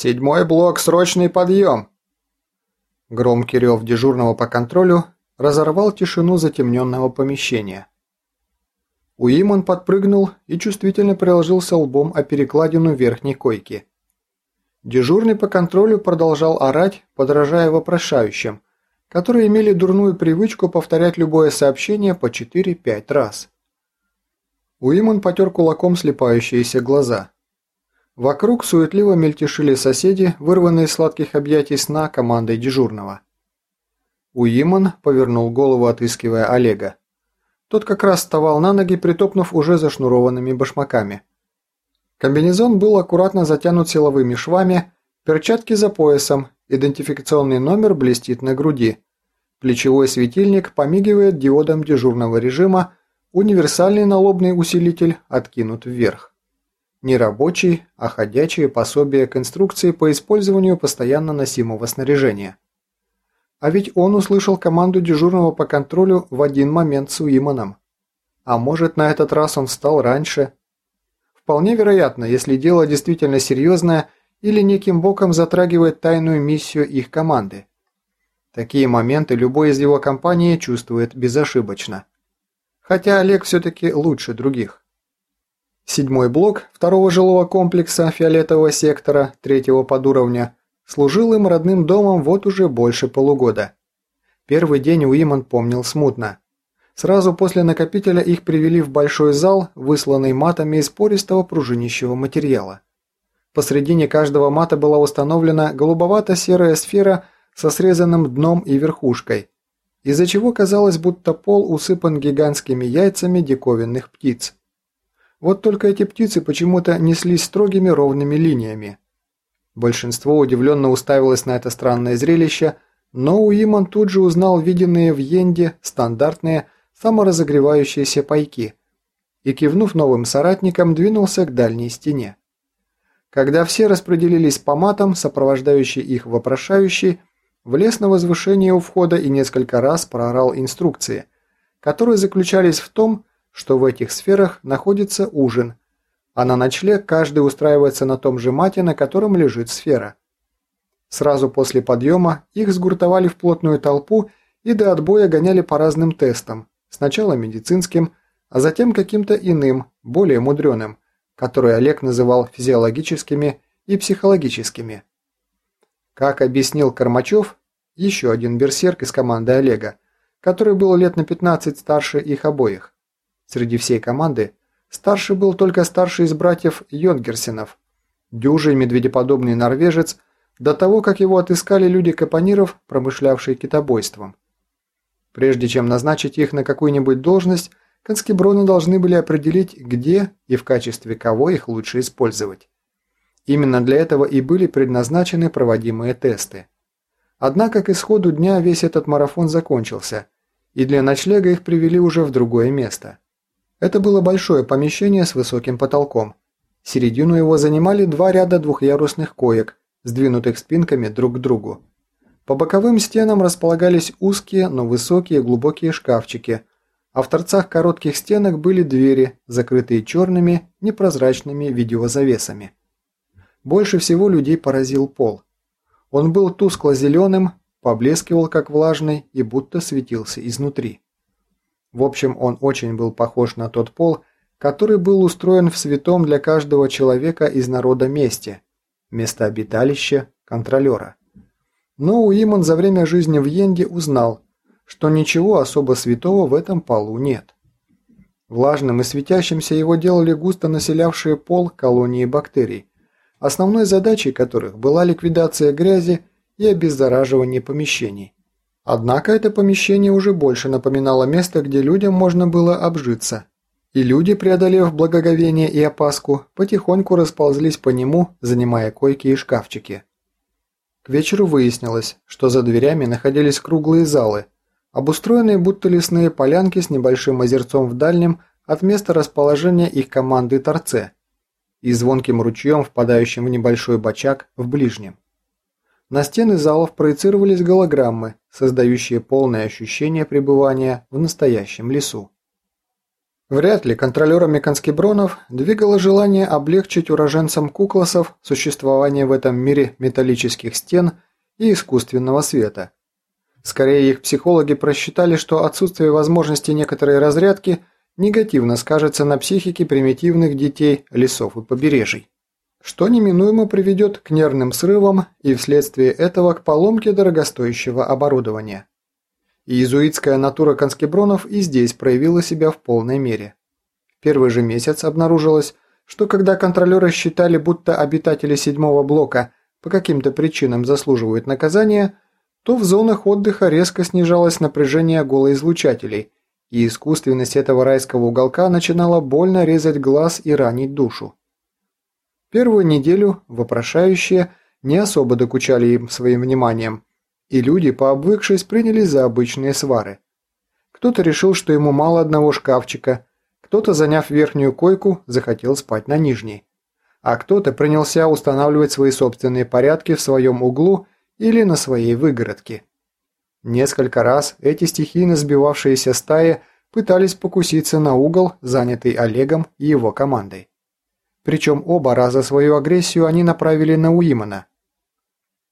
«Седьмой блок, срочный подъем!» Громкий рев дежурного по контролю разорвал тишину затемненного помещения. Уимон подпрыгнул и чувствительно приложился лбом о перекладину верхней койки. Дежурный по контролю продолжал орать, подражая вопрошающим, которые имели дурную привычку повторять любое сообщение по 4-5 раз. Уимон потер кулаком слепающиеся глаза. Вокруг суетливо мельтешили соседи, вырванные из сладких объятий сна командой дежурного. Уимон повернул голову, отыскивая Олега. Тот как раз вставал на ноги, притопнув уже зашнурованными башмаками. Комбинезон был аккуратно затянут силовыми швами, перчатки за поясом, идентификационный номер блестит на груди. Плечевой светильник помигивает диодом дежурного режима, универсальный налобный усилитель откинут вверх. Не рабочий, а ходячее пособие к инструкции по использованию постоянно носимого снаряжения. А ведь он услышал команду дежурного по контролю в один момент с Уиманом. А может, на этот раз он встал раньше. Вполне вероятно, если дело действительно серьезное или неким боком затрагивает тайную миссию их команды. Такие моменты любой из его компании чувствует безошибочно. Хотя Олег все-таки лучше других. Седьмой блок второго жилого комплекса фиолетового сектора, третьего подуровня, служил им родным домом вот уже больше полугода. Первый день Уиман помнил смутно. Сразу после накопителя их привели в большой зал, высланный матами из пористого пружинищего материала. Посредине каждого мата была установлена голубовато-серая сфера со срезанным дном и верхушкой, из-за чего казалось, будто пол усыпан гигантскими яйцами диковинных птиц. Вот только эти птицы почему-то неслись строгими ровными линиями. Большинство удивленно уставилось на это странное зрелище, но Уиман тут же узнал виденные в Йенде стандартные саморазогревающиеся пайки и, кивнув новым соратникам, двинулся к дальней стене. Когда все распределились по матам, сопровождающий их вопрошающий, влез на возвышение у входа и несколько раз проорал инструкции, которые заключались в том, что в этих сферах находится ужин, а на ночлег каждый устраивается на том же мате, на котором лежит сфера. Сразу после подъема их сгуртовали в плотную толпу и до отбоя гоняли по разным тестам, сначала медицинским, а затем каким-то иным, более мудреным, которые Олег называл физиологическими и психологическими. Как объяснил Кормачев, еще один берсерк из команды Олега, который был лет на 15 старше их обоих, Среди всей команды старший был только старший из братьев Йонгерсенов, дюжий медведеподобный норвежец, до того, как его отыскали люди капониров, промышлявшие китобойством. Прежде чем назначить их на какую-нибудь должность, конскеброны должны были определить, где и в качестве кого их лучше использовать. Именно для этого и были предназначены проводимые тесты. Однако к исходу дня весь этот марафон закончился, и для ночлега их привели уже в другое место. Это было большое помещение с высоким потолком. Середину его занимали два ряда двухъярусных коек, сдвинутых спинками друг к другу. По боковым стенам располагались узкие, но высокие глубокие шкафчики, а в торцах коротких стенок были двери, закрытые черными, непрозрачными видеозавесами. Больше всего людей поразил пол. Он был тускло-зеленым, поблескивал как влажный и будто светился изнутри. В общем, он очень был похож на тот пол, который был устроен в святом для каждого человека из народа месте – место обиталища контролера. Но Уимон за время жизни в Йенде узнал, что ничего особо святого в этом полу нет. Влажным и светящимся его делали густо населявшие пол колонии бактерий, основной задачей которых была ликвидация грязи и обеззараживание помещений. Однако это помещение уже больше напоминало место, где людям можно было обжиться. И люди, преодолев благоговение и опаску, потихоньку расползлись по нему, занимая койки и шкафчики. К вечеру выяснилось, что за дверями находились круглые залы, обустроенные будто лесные полянки с небольшим озерцом в дальнем от места расположения их команды торце и звонким ручьем, впадающим в небольшой бачак в ближнем. На стены залов проецировались голограммы, создающие полное ощущение пребывания в настоящем лесу. Вряд ли контролерами конскебронов двигало желание облегчить уроженцам куклосов существование в этом мире металлических стен и искусственного света. Скорее, их психологи просчитали, что отсутствие возможности некоторой разрядки негативно скажется на психике примитивных детей лесов и побережий, что неминуемо приведет к нервным срывам и вследствие этого к поломке дорогостоящего оборудования. Иезуитская натура конскебронов и здесь проявила себя в полной мере. Первый же месяц обнаружилось, что когда контролеры считали, будто обитатели седьмого блока по каким-то причинам заслуживают наказания, то в зонах отдыха резко снижалось напряжение голоизлучателей, и искусственность этого райского уголка начинала больно резать глаз и ранить душу. Первую неделю вопрошающие не особо докучали им своим вниманием, и люди, пообвыкшись, принялись за обычные свары. Кто-то решил, что ему мало одного шкафчика, кто-то, заняв верхнюю койку, захотел спать на нижней, а кто-то принялся устанавливать свои собственные порядки в своем углу или на своей выгородке. Несколько раз эти стихийно сбивавшиеся стаи пытались покуситься на угол, занятый Олегом и его командой. Причем оба раза свою агрессию они направили на Уимана.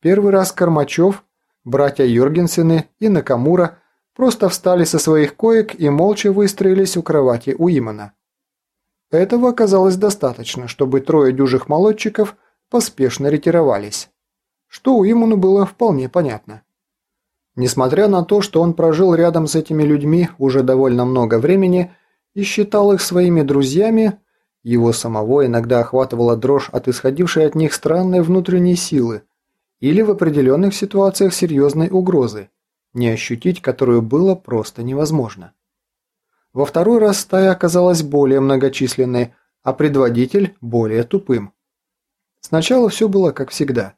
Первый раз Кормачев Братья Юргенсены и Накамура просто встали со своих коек и молча выстроились у кровати у Имана. Этого оказалось достаточно, чтобы трое дюжих молодчиков поспешно ретировались, что у Иману было вполне понятно. Несмотря на то, что он прожил рядом с этими людьми уже довольно много времени и считал их своими друзьями, его самого иногда охватывала дрожь от исходившей от них странной внутренней силы, или в определенных ситуациях серьезной угрозы, не ощутить которую было просто невозможно. Во второй раз стая оказалась более многочисленной, а предводитель более тупым. Сначала все было как всегда.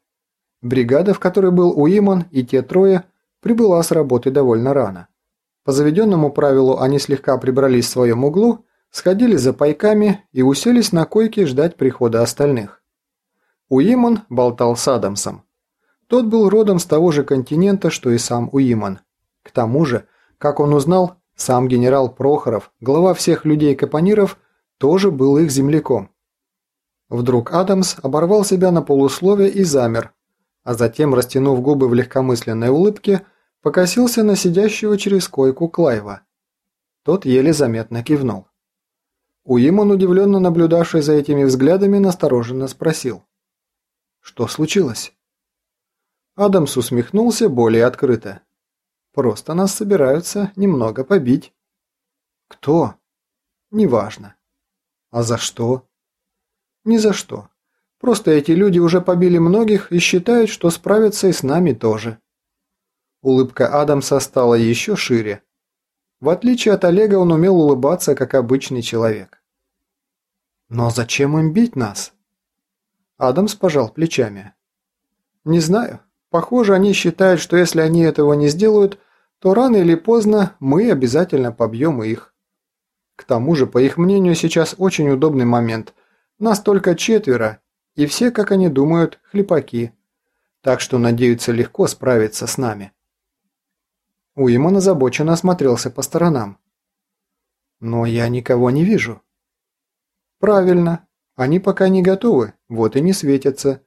Бригада, в которой был Уиман и те трое, прибыла с работы довольно рано. По заведенному правилу они слегка прибрались в своем углу, сходили за пайками и уселись на койке ждать прихода остальных. Уиман болтал с Адамсом. Тот был родом с того же континента, что и сам Уиман. К тому же, как он узнал, сам генерал Прохоров, глава всех людей-капониров, тоже был их земляком. Вдруг Адамс оборвал себя на полуслове и замер, а затем, растянув губы в легкомысленной улыбке, покосился на сидящего через койку Клайва. Тот еле заметно кивнул. Уиман, удивленно наблюдавший за этими взглядами, настороженно спросил. «Что случилось?» Адамс усмехнулся более открыто. «Просто нас собираются немного побить». «Кто?» «Неважно». «А за что?» «Ни за что. Просто эти люди уже побили многих и считают, что справятся и с нами тоже». Улыбка Адамса стала еще шире. В отличие от Олега, он умел улыбаться, как обычный человек. «Но зачем им бить нас?» Адамс пожал плечами. «Не знаю. Похоже, они считают, что если они этого не сделают, то рано или поздно мы обязательно побьем их. К тому же, по их мнению, сейчас очень удобный момент. Нас только четверо, и все, как они думают, хлепаки. Так что надеются легко справиться с нами. Уимон озабоченно осмотрелся по сторонам. «Но я никого не вижу». «Правильно. Они пока не готовы, вот и не светятся.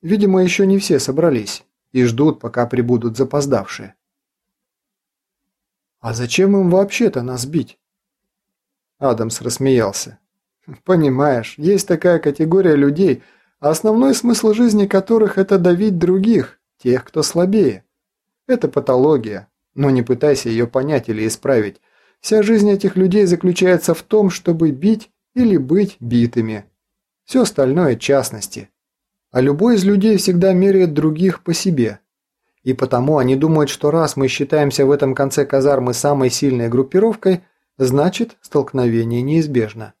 Видимо, еще не все собрались и ждут, пока прибудут запоздавшие. «А зачем им вообще-то нас бить?» Адамс рассмеялся. «Понимаешь, есть такая категория людей, основной смысл жизни которых – это давить других, тех, кто слабее. Это патология, но не пытайся ее понять или исправить. Вся жизнь этих людей заключается в том, чтобы бить или быть битыми. Все остальное – частности а любой из людей всегда меряет других по себе. И потому они думают, что раз мы считаемся в этом конце казармы самой сильной группировкой, значит столкновение неизбежно.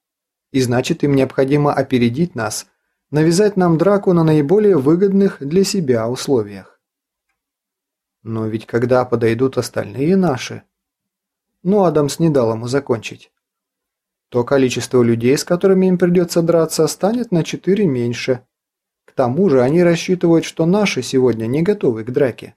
И значит им необходимо опередить нас, навязать нам драку на наиболее выгодных для себя условиях. Но ведь когда подойдут остальные наши... Ну, Адамс не дал ему закончить. То количество людей, с которыми им придется драться, станет на четыре меньше – тому же они рассчитывают, что наши сегодня не готовы к драке.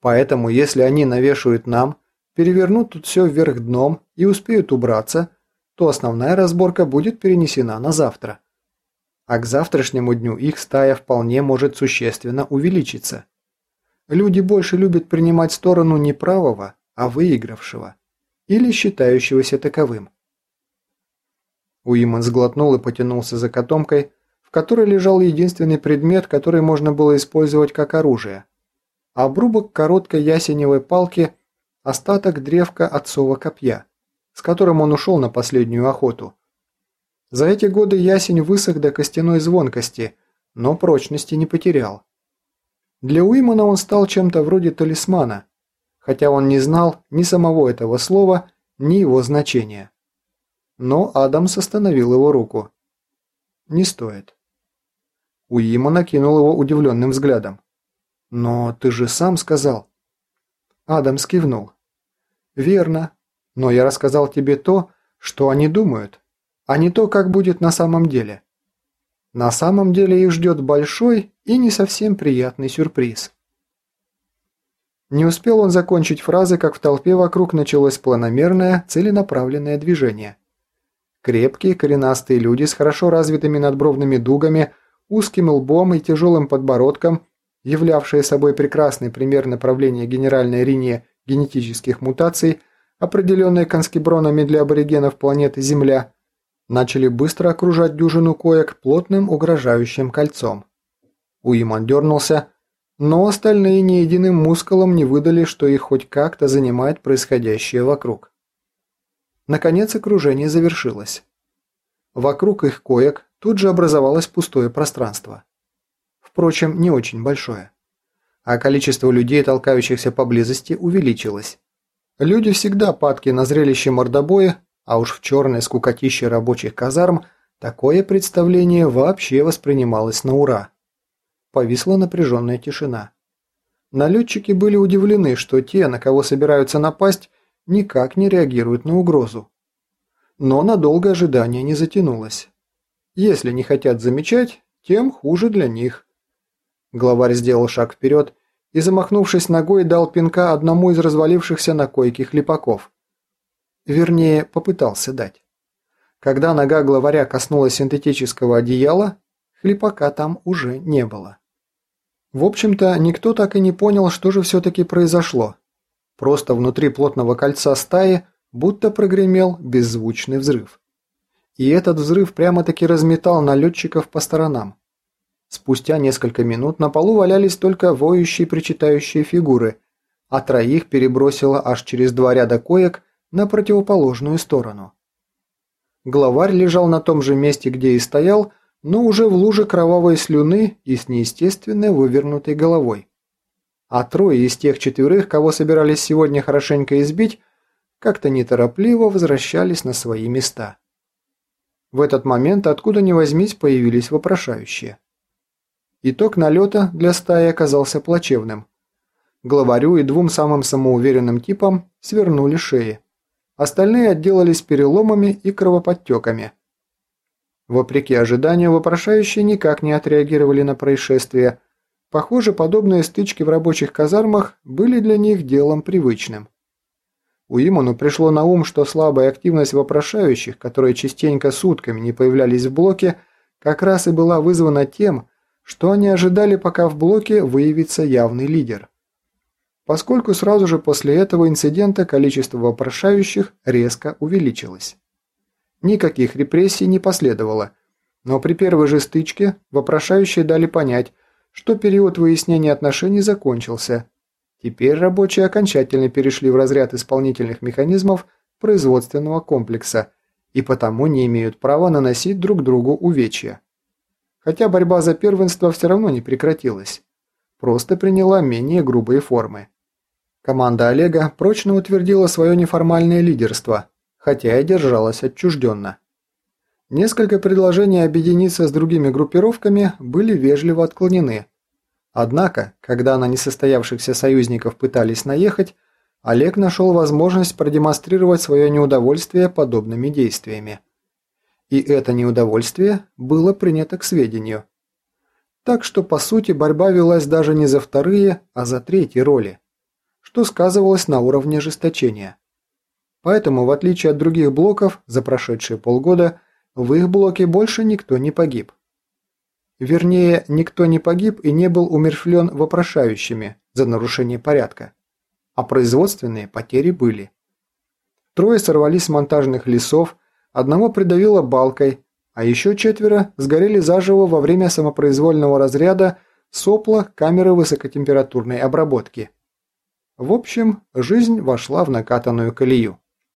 Поэтому, если они навешают нам, перевернут тут все вверх дном и успеют убраться, то основная разборка будет перенесена на завтра. А к завтрашнему дню их стая вполне может существенно увеличиться. Люди больше любят принимать сторону не правого, а выигравшего. Или считающегося таковым. Уиман сглотнул и потянулся за котомкой, в которой лежал единственный предмет, который можно было использовать как оружие. Обрубок короткой ясеневой палки – остаток древка отцова копья, с которым он ушел на последнюю охоту. За эти годы ясень высох до костяной звонкости, но прочности не потерял. Для Уимана он стал чем-то вроде талисмана, хотя он не знал ни самого этого слова, ни его значения. Но Адамс остановил его руку. «Не стоит». Уиман накинул его удивленным взглядом. «Но ты же сам сказал». Адамс кивнул. «Верно. Но я рассказал тебе то, что они думают, а не то, как будет на самом деле. На самом деле их ждет большой и не совсем приятный сюрприз. Не успел он закончить фразы, как в толпе вокруг началось планомерное, целенаправленное движение. Крепкие, коренастые люди с хорошо развитыми надбровными дугами, узким лбом и тяжелым подбородком, являвшие собой прекрасный пример направления генеральной линии генетических мутаций, определенной конскебронами для аборигенов планеты Земля, начали быстро окружать дюжину коек плотным угрожающим кольцом. Уиман дернулся, но остальные ни единым мускулом не выдали, что их хоть как-то занимает происходящее вокруг. Наконец окружение завершилось. Вокруг их коек тут же образовалось пустое пространство. Впрочем, не очень большое. А количество людей, толкающихся поблизости, увеличилось. Люди всегда падки на зрелище мордобоя а уж в черной скукотище рабочих казарм такое представление вообще воспринималось на ура. Повисла напряженная тишина. Налетчики были удивлены, что те, на кого собираются напасть, никак не реагируют на угрозу. Но надолго ожидание не затянулось. Если не хотят замечать, тем хуже для них. Главарь сделал шаг вперед и, замахнувшись ногой, дал пинка одному из развалившихся на койке хлепаков. Вернее, попытался дать. Когда нога главаря коснулась синтетического одеяла, хлепака там уже не было. В общем-то, никто так и не понял, что же все-таки произошло. Просто внутри плотного кольца стаи будто прогремел беззвучный взрыв. И этот взрыв прямо-таки разметал налетчиков по сторонам. Спустя несколько минут на полу валялись только воющие причитающие фигуры, а троих перебросило аж через два ряда коек на противоположную сторону. Главарь лежал на том же месте, где и стоял, но уже в луже кровавой слюны и с неестественно вывернутой головой. А трое из тех четверых, кого собирались сегодня хорошенько избить, как-то неторопливо возвращались на свои места. В этот момент откуда ни возьмись появились вопрошающие. Итог налета для стаи оказался плачевным. Главарю и двум самым самоуверенным типам свернули шеи. Остальные отделались переломами и кровоподтеками. Вопреки ожиданию, вопрошающие никак не отреагировали на происшествие. Похоже, подобные стычки в рабочих казармах были для них делом привычным. Уимону пришло на ум, что слабая активность вопрошающих, которые частенько сутками не появлялись в блоке, как раз и была вызвана тем, что они ожидали, пока в блоке выявится явный лидер поскольку сразу же после этого инцидента количество вопрошающих резко увеличилось. Никаких репрессий не последовало, но при первой же стычке вопрошающие дали понять, что период выяснения отношений закончился. Теперь рабочие окончательно перешли в разряд исполнительных механизмов производственного комплекса и потому не имеют права наносить друг другу увечья. Хотя борьба за первенство все равно не прекратилась, просто приняла менее грубые формы. Команда Олега прочно утвердила свое неформальное лидерство, хотя и держалась отчужденно. Несколько предложений объединиться с другими группировками были вежливо отклонены. Однако, когда на несостоявшихся союзников пытались наехать, Олег нашел возможность продемонстрировать свое неудовольствие подобными действиями. И это неудовольствие было принято к сведению. Так что, по сути, борьба велась даже не за вторые, а за третьи роли что сказывалось на уровне ожесточения. Поэтому, в отличие от других блоков, за прошедшие полгода в их блоке больше никто не погиб. Вернее, никто не погиб и не был умершвлен вопрошающими за нарушение порядка. А производственные потери были. Трое сорвались с монтажных лесов, одного придавило балкой, а еще четверо сгорели заживо во время самопроизвольного разряда сопла камеры высокотемпературной обработки. В общем, жизнь вошла в накатанную колею.